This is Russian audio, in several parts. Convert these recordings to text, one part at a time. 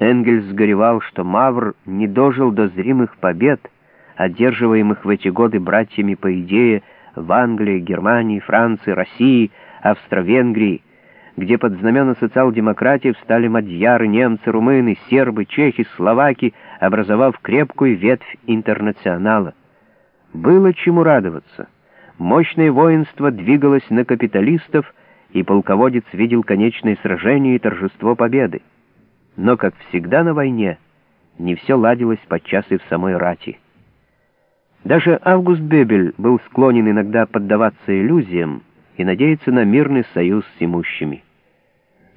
Энгельс горевал, что Мавр не дожил до зримых побед, одерживаемых в эти годы братьями по идее в Англии, Германии, Франции, России, Австро-Венгрии, где под знамена социал-демократии встали мадьяры, немцы, румыны, сербы, чехи, словаки, образовав крепкую ветвь интернационала. Было чему радоваться. Мощное воинство двигалось на капиталистов, и полководец видел конечное сражение и торжество победы. Но, как всегда на войне, не все ладилось подчас и в самой рати. Даже Август Бебель был склонен иногда поддаваться иллюзиям и надеяться на мирный союз с имущими.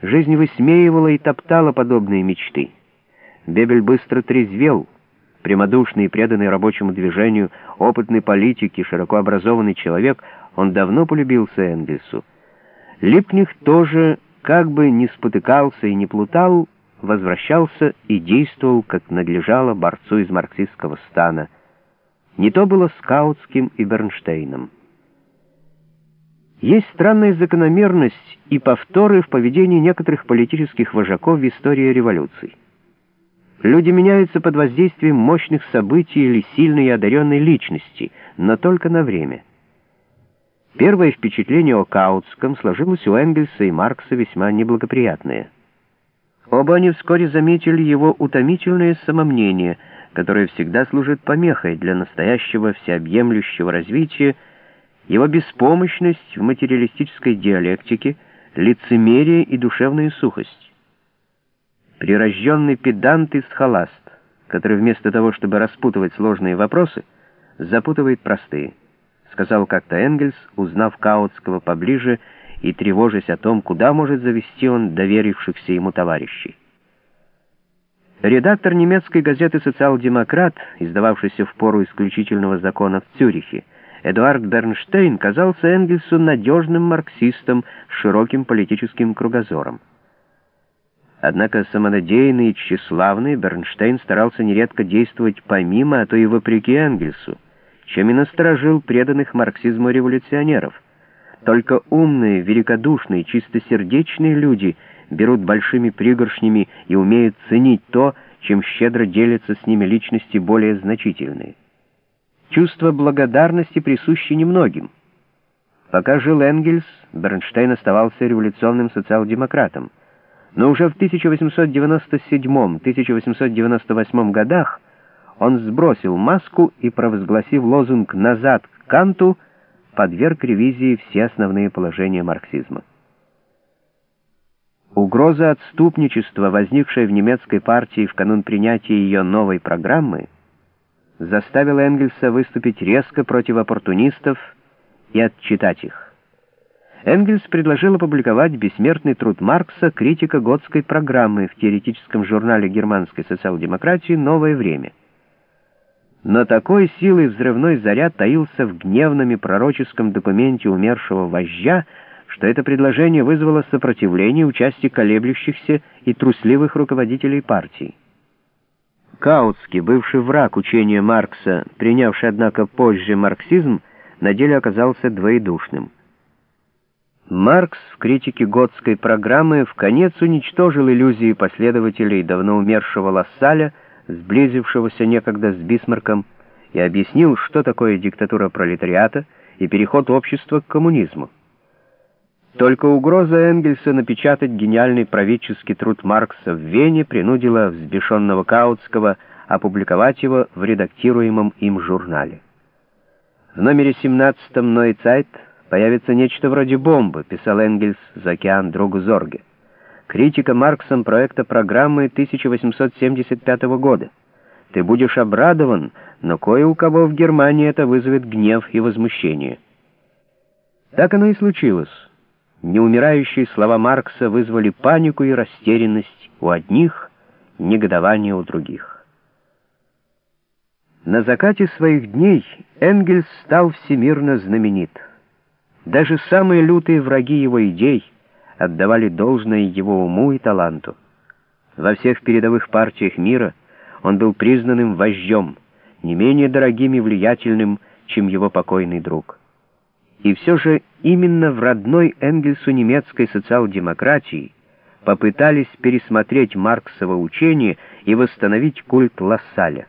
Жизнь высмеивала и топтала подобные мечты. Бебель быстро трезвел, прямодушный и преданный рабочему движению, опытный политик и широко образованный человек, он давно полюбился Энгельсу. Липкних тоже, как бы не спотыкался и не плутал, возвращался и действовал, как надлежало борцу из марксистского стана — не то было Скаутским и Бернштейном. Есть странная закономерность и повторы в поведении некоторых политических вожаков в истории революций. Люди меняются под воздействием мощных событий или сильной и одаренной личности, но только на время. Первое впечатление о Каутском сложилось у Энгельса и Маркса весьма неблагоприятное. Оба они вскоре заметили его утомительное самомнение — которое всегда служит помехой для настоящего всеобъемлющего развития, его беспомощность в материалистической диалектике, лицемерие и душевная сухость. Прирожденный педант и схоласт, который вместо того, чтобы распутывать сложные вопросы, запутывает простые, сказал как-то Энгельс, узнав Каутского поближе и тревожась о том, куда может завести он доверившихся ему товарищей. Редактор немецкой газеты «Социал-демократ», издававшийся в пору исключительного закона в Цюрихе, Эдуард Бернштейн казался Энгельсу надежным марксистом с широким политическим кругозором. Однако самонадеянный и тщеславный Бернштейн старался нередко действовать помимо, а то и вопреки Энгельсу, чем и насторожил преданных марксизму революционеров. Только умные, великодушные, чистосердечные люди — берут большими пригоршнями и умеют ценить то, чем щедро делятся с ними личности более значительные. Чувство благодарности присуще немногим. Пока жил Энгельс, Бернштейн оставался революционным социал-демократом, но уже в 1897-1898 годах он сбросил маску и, провозгласив лозунг «назад к Канту», подверг ревизии все основные положения марксизма. Угроза отступничества, возникшая в немецкой партии в канун принятия ее новой программы, заставила Энгельса выступить резко против оппортунистов и отчитать их. Энгельс предложил опубликовать бессмертный труд Маркса «Критика готской программы» в теоретическом журнале германской социал-демократии «Новое время». Но такой силой взрывной заряд таился в гневном и пророческом документе умершего вождя, что это предложение вызвало сопротивление участия колеблющихся и трусливых руководителей партии. Каутский, бывший враг учения Маркса, принявший, однако, позже марксизм, на деле оказался двоедушным. Маркс в критике готской программы в конец уничтожил иллюзии последователей давно умершего Лассаля, сблизившегося некогда с Бисмарком, и объяснил, что такое диктатура пролетариата и переход общества к коммунизму. Только угроза Энгельса напечатать гениальный правительский труд Маркса в Вене принудила взбешенного Каутского опубликовать его в редактируемом им журнале. В номере 17 «Ной Цайт» появится нечто вроде бомбы, писал Энгельс за океан другу Зорге. Критика Марксом проекта программы 1875 года. Ты будешь обрадован, но кое у кого в Германии это вызовет гнев и возмущение. Так оно и случилось. Неумирающие слова Маркса вызвали панику и растерянность у одних, негодование у других. На закате своих дней Энгельс стал всемирно знаменит. Даже самые лютые враги его идей отдавали должное его уму и таланту. Во всех передовых партиях мира он был признанным вождем, не менее дорогим и влиятельным, чем его покойный друг. И все же именно в родной Энгельсу немецкой социал-демократии, попытались пересмотреть Марксово учение и восстановить культ Лассаля.